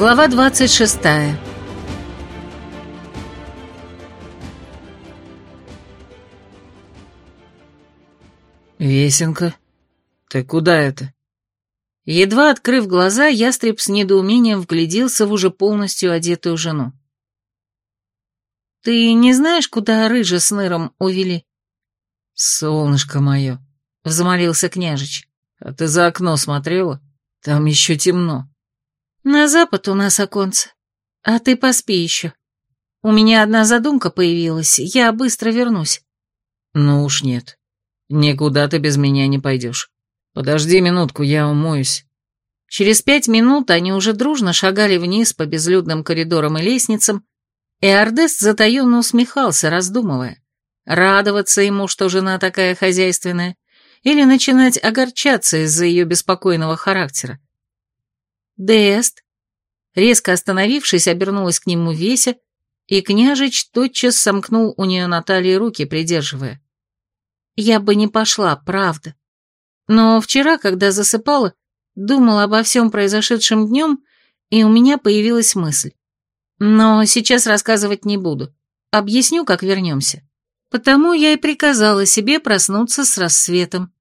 Глава 26 «Весенка, ты куда это?» Едва открыв глаза, ястреб с недоумением вгляделся в уже полностью одетую жену. «Ты не знаешь, куда рыжа с ныром увели?» «Солнышко мое», — взмолился княжич, — «а ты за окно смотрела? Там еще темно». «На запад у нас оконце. А ты поспи еще. У меня одна задумка появилась, я быстро вернусь». «Ну уж нет. Никуда ты без меня не пойдешь. Подожди минутку, я умоюсь». Через пять минут они уже дружно шагали вниз по безлюдным коридорам и лестницам, и Ордест затаенно усмехался, раздумывая, радоваться ему, что жена такая хозяйственная, или начинать огорчаться из-за ее беспокойного характера. «Дест!» Резко остановившись, обернулась к нему Веся, и княжич тотчас сомкнул у нее на талии руки, придерживая. «Я бы не пошла, правда. Но вчера, когда засыпала, думала обо всем произошедшем днем, и у меня появилась мысль. Но сейчас рассказывать не буду. Объясню, как вернемся. Потому я и приказала себе проснуться с рассветом.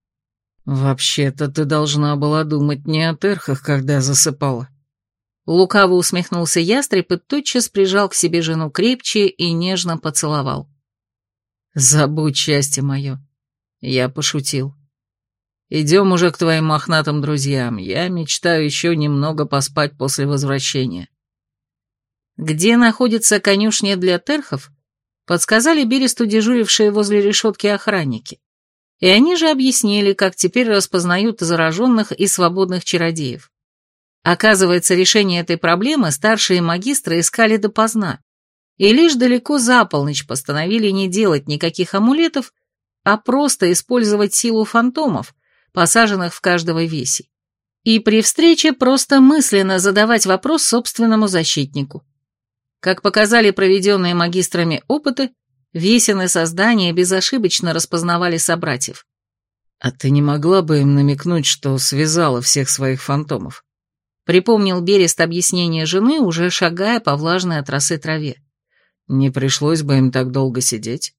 «Вообще-то ты должна была думать не о терхах, когда засыпала». Лукаво усмехнулся ястреб и тотчас прижал к себе жену крепче и нежно поцеловал. «Забудь счастье мое. Я пошутил. Идем уже к твоим мохнатым друзьям. Я мечтаю еще немного поспать после возвращения». Где находится конюшня для терхов, подсказали Бересту дежурившие возле решетки охранники. И они же объяснили, как теперь распознают зараженных и свободных чародеев. Оказывается, решение этой проблемы старшие магистры искали допоздна, и лишь далеко за полночь постановили не делать никаких амулетов, а просто использовать силу фантомов, посаженных в каждого веси. И при встрече просто мысленно задавать вопрос собственному защитнику. Как показали проведенные магистрами опыты, весены создания безошибочно распознавали собратьев. «А ты не могла бы им намекнуть, что связала всех своих фантомов?» Припомнил Берест объяснение жены, уже шагая по влажной от росы траве. «Не пришлось бы им так долго сидеть?»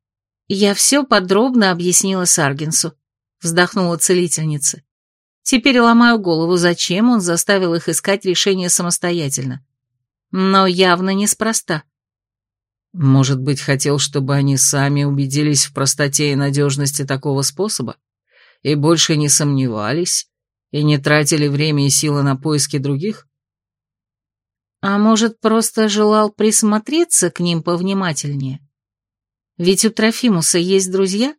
«Я все подробно объяснила Саргинсу», — вздохнула целительница. «Теперь ломаю голову, зачем он заставил их искать решение самостоятельно. Но явно неспроста. Может быть, хотел, чтобы они сами убедились в простоте и надежности такого способа? И больше не сомневались? И не тратили время и силы на поиски других? А может, просто желал присмотреться к ним повнимательнее? Ведь у Трофимуса есть друзья?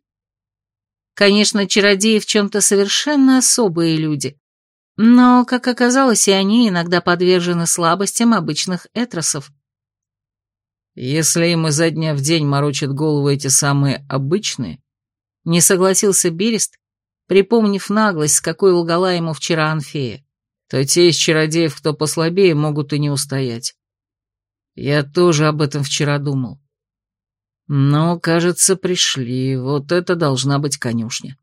Конечно, чародеи в чем-то совершенно особые люди, но, как оказалось, и они иногда подвержены слабостям обычных этросов. Если им изо дня в день морочат голову эти самые обычные, не согласился Берест, припомнив наглость, с какой лгала ему вчера Анфея, то те из чародеев, кто послабее, могут и не устоять. Я тоже об этом вчера думал. Но, кажется, пришли, вот это должна быть конюшня.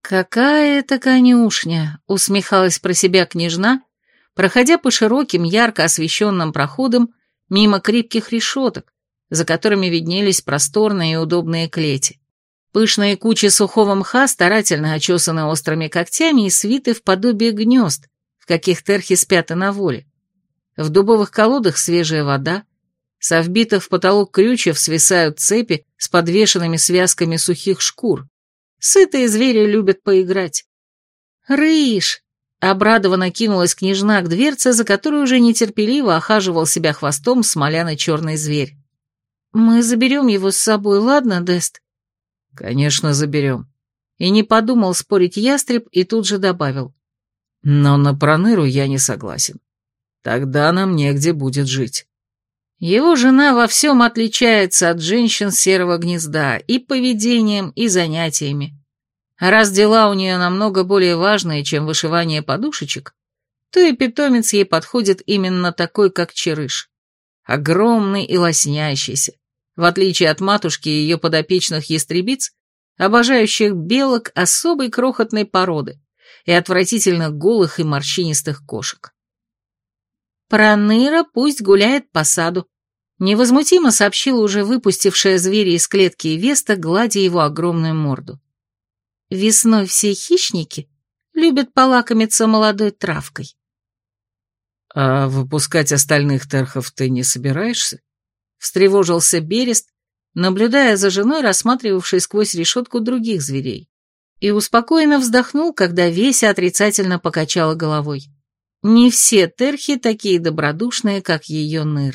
«Какая это конюшня!» — усмехалась про себя княжна, проходя по широким, ярко освещенным проходам мимо крепких решеток, за которыми виднелись просторные и удобные клети. Пышные кучи сухого мха старательно очесаны острыми когтями и свиты в подобие гнезд, в каких терхи спят и на воле. В дубовых колодах свежая вода, со вбитых в потолок крючев свисают цепи с подвешенными связками сухих шкур, Сытые звери любят поиграть. «Рыж!» — обрадованно кинулась княжна к дверце, за которой уже нетерпеливо охаживал себя хвостом смоляный черный зверь. «Мы заберем его с собой, ладно, Дест?» «Конечно, заберем». И не подумал спорить ястреб, и тут же добавил. «Но на проныру я не согласен. Тогда нам негде будет жить». Его жена во всем отличается от женщин серого гнезда и поведением, и занятиями. Раз дела у нее намного более важные, чем вышивание подушечек, то и питомец ей подходит именно такой, как черыш. Огромный и лоснящийся, в отличие от матушки и ее подопечных ястребиц, обожающих белок особой крохотной породы и отвратительно голых и морщинистых кошек. Проныра пусть гуляет по саду. Невозмутимо сообщила уже выпустившая зверя из клетки Веста, гладя его огромную морду. Весной все хищники любят полакомиться молодой травкой. «А выпускать остальных терхов ты не собираешься?» Встревожился Берест, наблюдая за женой, рассматривавшей сквозь решетку других зверей, и успокоенно вздохнул, когда Веся отрицательно покачала головой. Не все терхи такие добродушные, как ее ныр.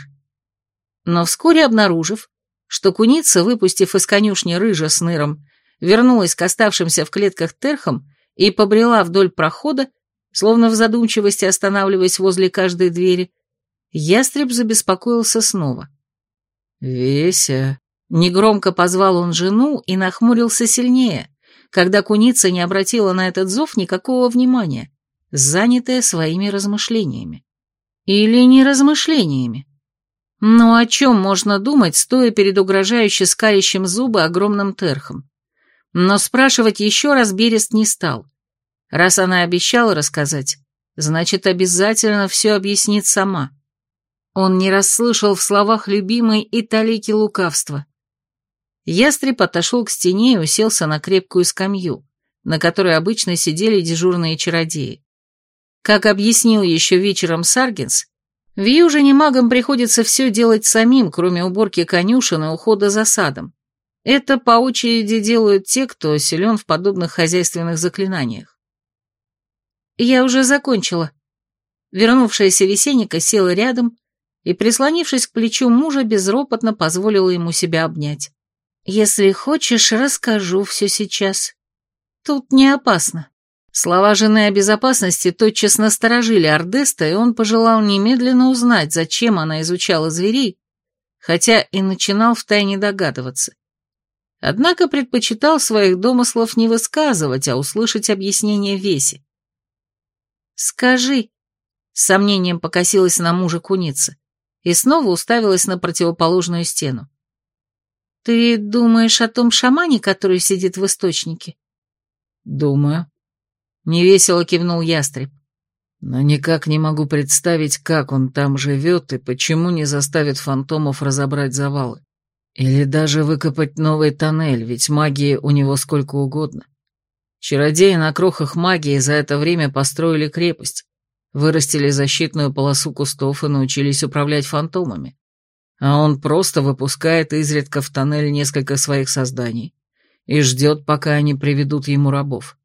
Но вскоре обнаружив, что куница, выпустив из конюшни рыжа с ныром, вернулась к оставшимся в клетках терхам и побрела вдоль прохода, словно в задумчивости останавливаясь возле каждой двери, ястреб забеспокоился снова. «Веся!» Негромко позвал он жену и нахмурился сильнее, когда куница не обратила на этот зов никакого внимания, занятая своими размышлениями. Или не размышлениями. Но о чем можно думать, стоя перед угрожающе скалящим зубы огромным терхом? Но спрашивать еще раз Берест не стал. Раз она обещала рассказать, значит, обязательно все объяснит сама. Он не расслышал в словах любимой и талики лукавства. Ястреб отошел к стене и уселся на крепкую скамью, на которой обычно сидели дежурные чародеи. Как объяснил еще вечером Саргинс, в Южине магам приходится все делать самим, кроме уборки конюшен и ухода за садом. Это по очереди делают те, кто силен в подобных хозяйственных заклинаниях. Я уже закончила. Вернувшаяся Весенника села рядом и, прислонившись к плечу мужа, безропотно позволила ему себя обнять. «Если хочешь, расскажу все сейчас. Тут не опасно. Слова жены о безопасности тотчас насторожили Ардеста, и он пожелал немедленно узнать, зачем она изучала зверей, хотя и начинал втайне догадываться. Однако предпочитал своих домыслов не высказывать, а услышать объяснение Веси. «Скажи», — с сомнением покосилась на мужа куница, и снова уставилась на противоположную стену. «Ты думаешь о том шамане, который сидит в источнике?» «Думаю», Невесело кивнул ястреб. Но никак не могу представить, как он там живет и почему не заставит фантомов разобрать завалы. Или даже выкопать новый тоннель, ведь магии у него сколько угодно. Чародеи на крохах магии за это время построили крепость, вырастили защитную полосу кустов и научились управлять фантомами. А он просто выпускает изредка в тоннель несколько своих созданий и ждет, пока они приведут ему рабов.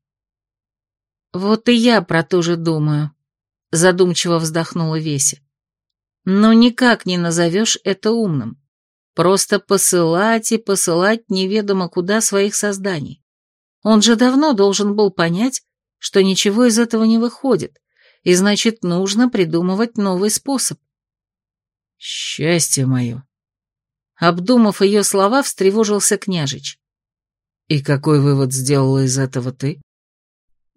«Вот и я про то же думаю», — задумчиво вздохнула Веся. «Но никак не назовешь это умным. Просто посылать и посылать неведомо куда своих созданий. Он же давно должен был понять, что ничего из этого не выходит, и значит, нужно придумывать новый способ. «Счастье мое!» Обдумав ее слова, встревожился княжич. «И какой вывод сделала из этого ты?»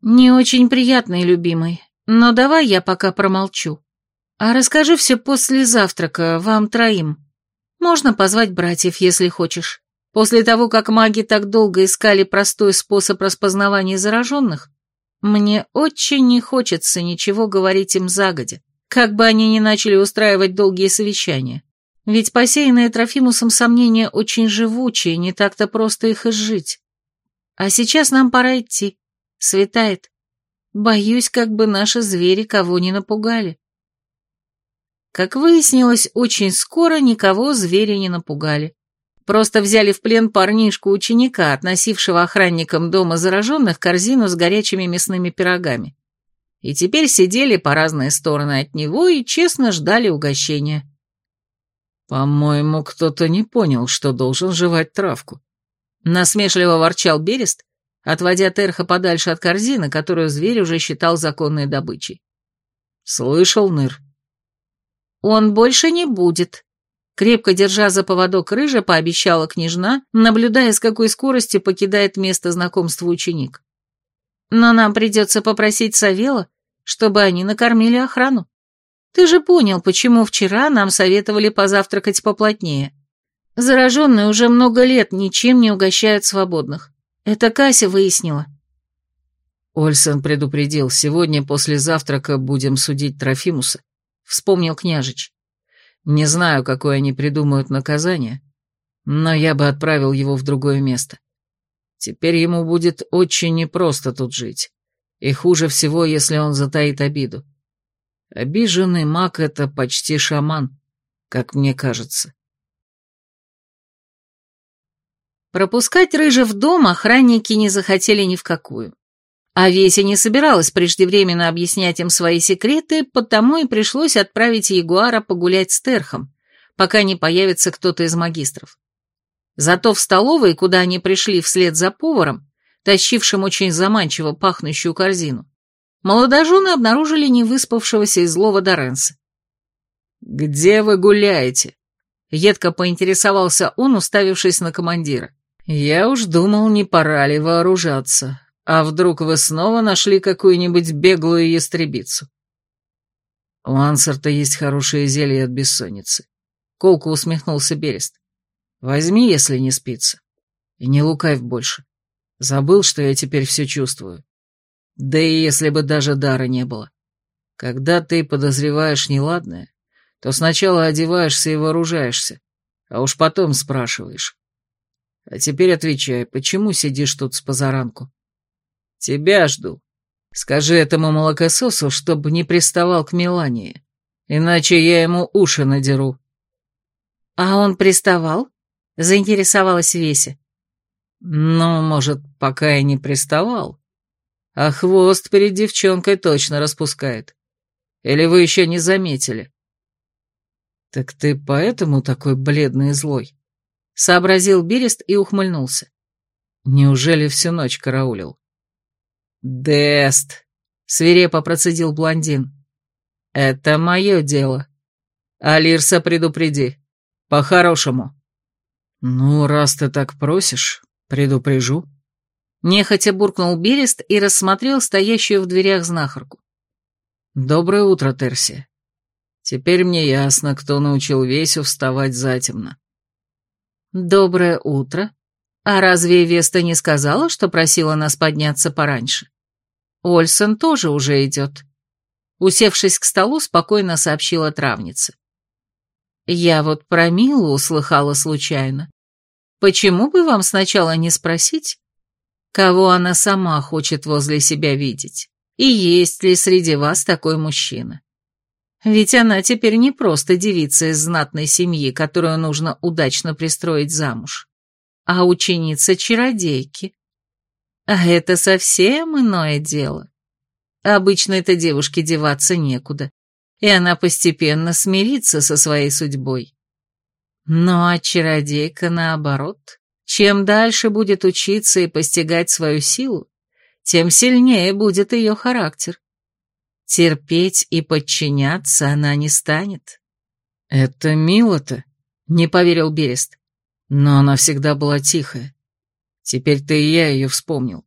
«Не очень приятный, любимый, но давай я пока промолчу. А расскажи все после завтрака, вам троим. Можно позвать братьев, если хочешь. После того, как маги так долго искали простой способ распознавания зараженных, мне очень не хочется ничего говорить им загодя, как бы они ни начали устраивать долгие совещания. Ведь посеянные Трофимусом сомнения очень живучие, не так-то просто их изжить. А сейчас нам пора идти. Светает. Боюсь, как бы наши звери кого не напугали. Как выяснилось, очень скоро никого звери не напугали. Просто взяли в плен парнишку-ученика, относившего охранникам дома зараженных корзину с горячими мясными пирогами. И теперь сидели по разные стороны от него и честно ждали угощения. «По-моему, кто-то не понял, что должен жевать травку», — насмешливо ворчал Берест, отводя Терха подальше от корзины, которую зверь уже считал законной добычей. «Слышал, Ныр?» «Он больше не будет», — крепко держа за поводок рыжа, пообещала княжна, наблюдая, с какой скоростью покидает место знакомства ученик. «Но нам придется попросить Савела, чтобы они накормили охрану. Ты же понял, почему вчера нам советовали позавтракать поплотнее. Зараженные уже много лет ничем не угощают свободных. Это Кася выяснила. Ольсен предупредил, сегодня после завтрака будем судить Трофимуса. Вспомнил княжич. Не знаю, какое они придумают наказание, но я бы отправил его в другое место. Теперь ему будет очень непросто тут жить, и хуже всего, если он затаит обиду. Обиженный маг — это почти шаман, как мне кажется. Пропускать Рыжа в дом охранники не захотели ни в какую. А Веся не собиралась преждевременно объяснять им свои секреты, потому и пришлось отправить Ягуара погулять с Терхом, пока не появится кто-то из магистров. Зато в столовой, куда они пришли вслед за поваром, тащившим очень заманчиво пахнущую корзину, молодожены обнаружили невыспавшегося и злого Доренса. «Где вы гуляете?» — едко поинтересовался он, уставившись на командира. «Я уж думал, не пора ли вооружаться. А вдруг вы снова нашли какую-нибудь беглую ястребицу?» «У Ансарта есть хорошее зелье от бессонницы», — колко усмехнулся Берест. «Возьми, если не спится. И не лукавь больше. Забыл, что я теперь все чувствую. Да и если бы даже дара не было. Когда ты подозреваешь неладное, то сначала одеваешься и вооружаешься, а уж потом спрашиваешь. А теперь отвечай, почему сидишь тут с позаранку? Тебя жду. Скажи этому молокососу, чтобы не приставал к Мелании, иначе я ему уши надеру. А он приставал? Заинтересовалась Веся. Ну, может, пока и не приставал. А хвост перед девчонкой точно распускает. Или вы еще не заметили? Так ты поэтому такой бледный и злой? Сообразил Берест и ухмыльнулся. Неужели всю ночь караулил? «Дест!» — свирепо процедил блондин. «Это мое дело. Алирса предупреди. По-хорошему». «Ну, раз ты так просишь, предупрежу». Нехотя буркнул Берест и рассмотрел стоящую в дверях знахарку. «Доброе утро, Терси. Теперь мне ясно, кто научил Весю вставать затемно. «Доброе утро. А разве Веста не сказала, что просила нас подняться пораньше? Ольсон тоже уже идет». Усевшись к столу, спокойно сообщила травница. «Я вот про Милу услыхала случайно. Почему бы вам сначала не спросить, кого она сама хочет возле себя видеть, и есть ли среди вас такой мужчина?» Ведь она теперь не просто девица из знатной семьи, которую нужно удачно пристроить замуж, а ученица чародейки. А это совсем иное дело. Обычно этой девушке деваться некуда, и она постепенно смирится со своей судьбой. Ну а чародейка наоборот. Чем дальше будет учиться и постигать свою силу, тем сильнее будет ее характер. Терпеть и подчиняться она не станет. «Это мило-то», — не поверил Берест. «Но она всегда была тихая. Теперь-то и я ее вспомнил.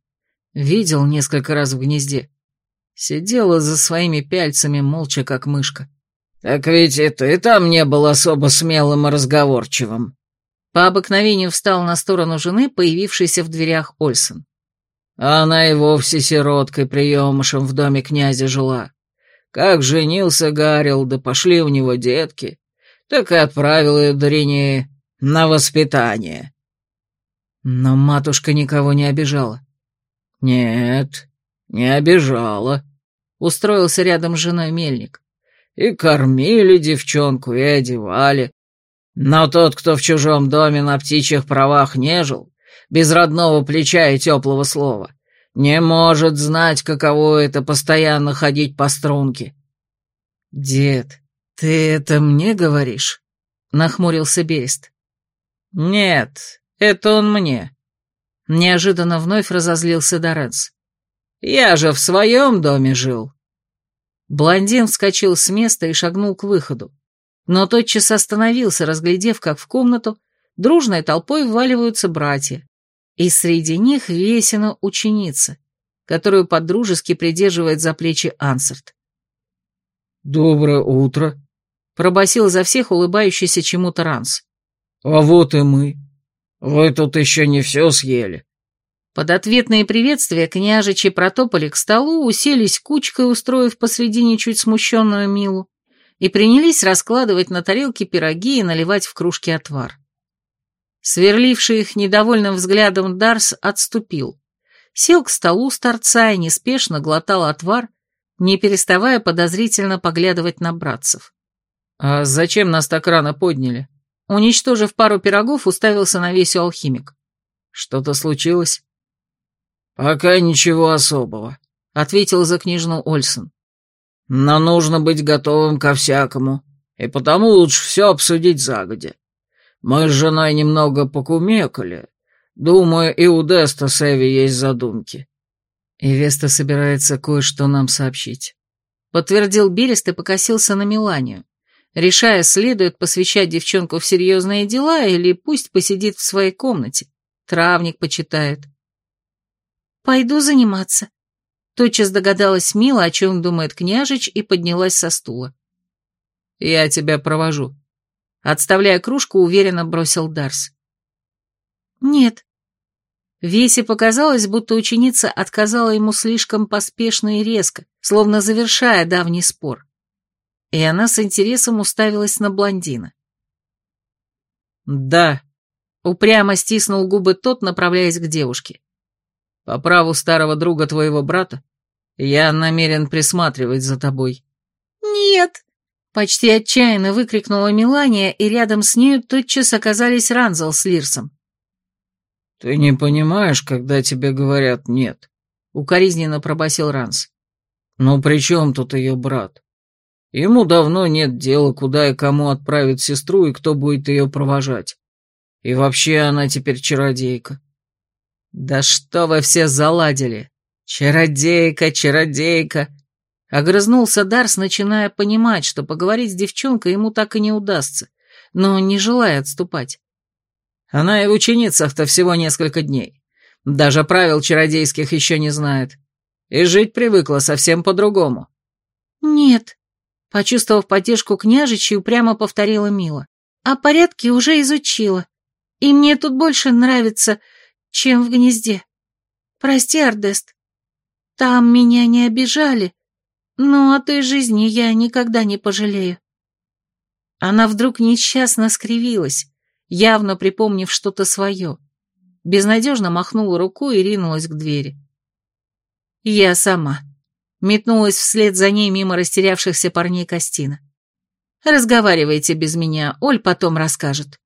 Видел несколько раз в гнезде. Сидела за своими пяльцами, молча, как мышка. «Так ведь и ты там не был особо смелым и разговорчивым». По обыкновению встал на сторону жены, появившейся в дверях Ольсон. Она и вовсе сироткой приемышем в доме князя жила. Как женился Гарил, да пошли у него детки, так и отправил ее Дарине на воспитание. Но матушка никого не обижала. Нет, не обижала. Устроился рядом с женой мельник. И кормили девчонку, и одевали. Но тот, кто в чужом доме на птичьих правах не жил, без родного плеча и теплого слова, не может знать, каково это постоянно ходить по струнке. «Дед, ты это мне говоришь?» — нахмурился Берест. «Нет, это он мне». Неожиданно вновь разозлился Дорец. «Я же в своем доме жил». Блондин вскочил с места и шагнул к выходу, но тотчас остановился, разглядев, как в комнату дружной толпой вваливаются братья, и среди них Весина ученица, которую подружески придерживает за плечи Ансарт. «Доброе утро», — пробасил за всех улыбающийся чему-то Ранс. «А вот и мы. Вы тут еще не все съели». Под ответные приветствия княжичи протопали к столу, уселись кучкой, устроив посредине чуть смущенную Милу, и принялись раскладывать на тарелки пироги и наливать в кружки отвар. Сверливший их недовольным взглядом Дарс отступил, сел к столу с торца и неспешно глотал отвар, не переставая подозрительно поглядывать на братцев. «А зачем нас так рано подняли?» Уничтожив пару пирогов, уставился на весю алхимик. «Что-то случилось?» «Пока ничего особого», — ответил за княжну Ольсон. «Но нужно быть готовым ко всякому, и потому лучше все обсудить загодя. Мы с женой немного покумекали. Думаю, и у Деста с Эви есть задумки». «И Веста собирается кое-что нам сообщить», — подтвердил Берест и покосился на Миланию, решая, следует посвящать девчонку в серьезные дела или пусть посидит в своей комнате, травник почитает. «Пойду заниматься», — тотчас догадалась Мила, о чем думает княжич, и поднялась со стула. «Я тебя провожу», — отставляя кружку, уверенно бросил Дарс. «Нет». Весе показалось, будто ученица отказала ему слишком поспешно и резко, словно завершая давний спор. И она с интересом уставилась на блондина. «Да», — упрямо стиснул губы тот, направляясь к девушке. По праву старого друга твоего брата, я намерен присматривать за тобой». «Нет!» — почти отчаянно выкрикнула Мелания, и рядом с нею тотчас оказались Ранзел с Лирсом. «Ты не понимаешь, когда тебе говорят «нет», — укоризненно пробасил Ранс. «Ну при чем тут ее брат? Ему давно нет дела, куда и кому отправить сестру и кто будет ее провожать. И вообще она теперь чародейка. «Да что вы все заладили? Чародейка, чародейка!» Огрызнулся Дарс, начиная понимать, что поговорить с девчонкой ему так и не удастся, но не желая отступать. Она и в ученицах-то всего несколько дней. Даже правил чародейских еще не знает. И жить привыкла совсем по-другому. «Нет», — почувствовав поддержку княжичей, упрямо повторила Мила. «А порядки уже изучила. И мне тут больше нравится чем в гнезде. Прости, Ардест. Там меня не обижали, но о той жизни я никогда не пожалею. Она вдруг несчастно скривилась, явно припомнив что-то свое. Безнадежно махнула рукой и ринулась к двери. Я сама. Метнулась вслед за ней мимо растерявшихся парней Костина. Разговаривайте без меня, Оль потом расскажет.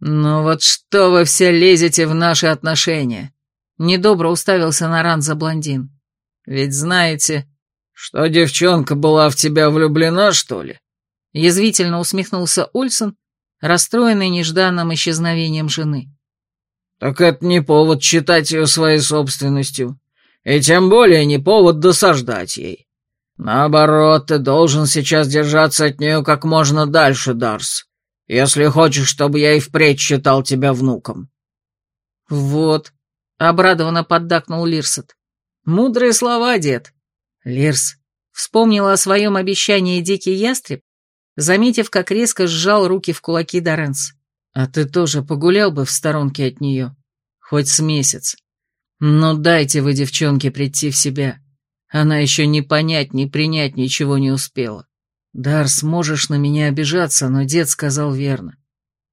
«Ну вот что вы все лезете в наши отношения?» Недобро уставился на Ранза блондин. «Ведь знаете...» «Что девчонка была в тебя влюблена, что ли?» Язвительно усмехнулся Ольсон, расстроенный нежданным исчезновением жены. «Так это не повод считать ее своей собственностью, и тем более не повод досаждать ей. Наоборот, ты должен сейчас держаться от нее как можно дальше, Дарс если хочешь, чтобы я и впредь считал тебя внуком». «Вот», — обрадованно поддакнул Лирсет. «Мудрые слова, дед». Лирс вспомнил о своем обещании дикий ястреб, заметив, как резко сжал руки в кулаки Доренс. «А ты тоже погулял бы в сторонке от нее, хоть с месяц. Но дайте вы, девчонке, прийти в себя. Она еще не понять, не принять ничего не успела». «Дарс, можешь на меня обижаться, но дед сказал верно.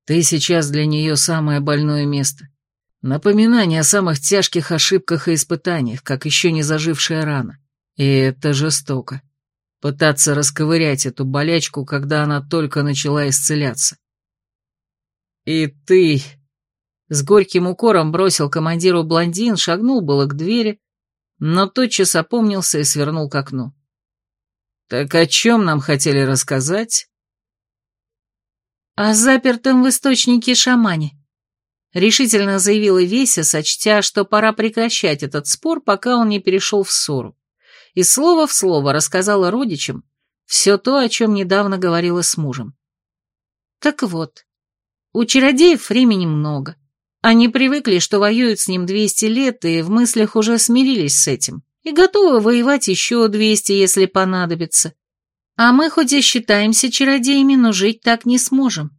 Ты сейчас для нее самое больное место. Напоминание о самых тяжких ошибках и испытаниях, как еще не зажившая рана. И это жестоко. Пытаться расковырять эту болячку, когда она только начала исцеляться. И ты...» С горьким укором бросил командиру блондин, шагнул было к двери, но тотчас опомнился и свернул к окну. «Так о чем нам хотели рассказать?» «О запертом в источнике шамане», — решительно заявила Веся, сочтя, что пора прекращать этот спор, пока он не перешел в ссору. И слово в слово рассказала родичам все то, о чем недавно говорила с мужем. Так вот, у чародеев времени много. Они привыкли, что воюют с ним 200 лет, и в мыслях уже смирились с этим и готовы воевать еще двести, если понадобится. А мы хоть и считаемся чародеями, но жить так не сможем.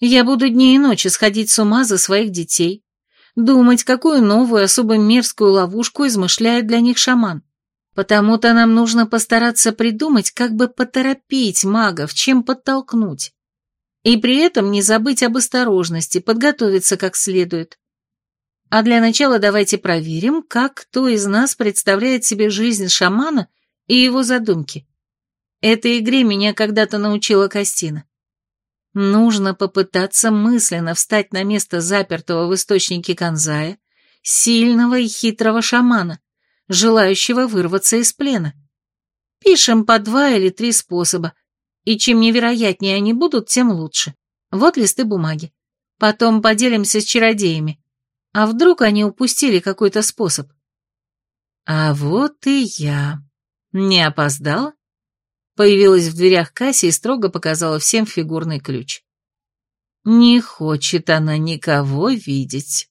Я буду дни и ночи сходить с ума за своих детей, думать, какую новую, особо мерзкую ловушку измышляет для них шаман. Потому-то нам нужно постараться придумать, как бы поторопить магов, чем подтолкнуть. И при этом не забыть об осторожности, подготовиться как следует. А для начала давайте проверим, как кто из нас представляет себе жизнь шамана и его задумки. Этой игре меня когда-то научила Костина. Нужно попытаться мысленно встать на место запертого в источнике Канзая, сильного и хитрого шамана, желающего вырваться из плена. Пишем по два или три способа, и чем невероятнее они будут, тем лучше. Вот листы бумаги. Потом поделимся с чародеями. А вдруг они упустили какой-то способ? А вот и я. Не опоздала? Появилась в дверях Касси и строго показала всем фигурный ключ. Не хочет она никого видеть.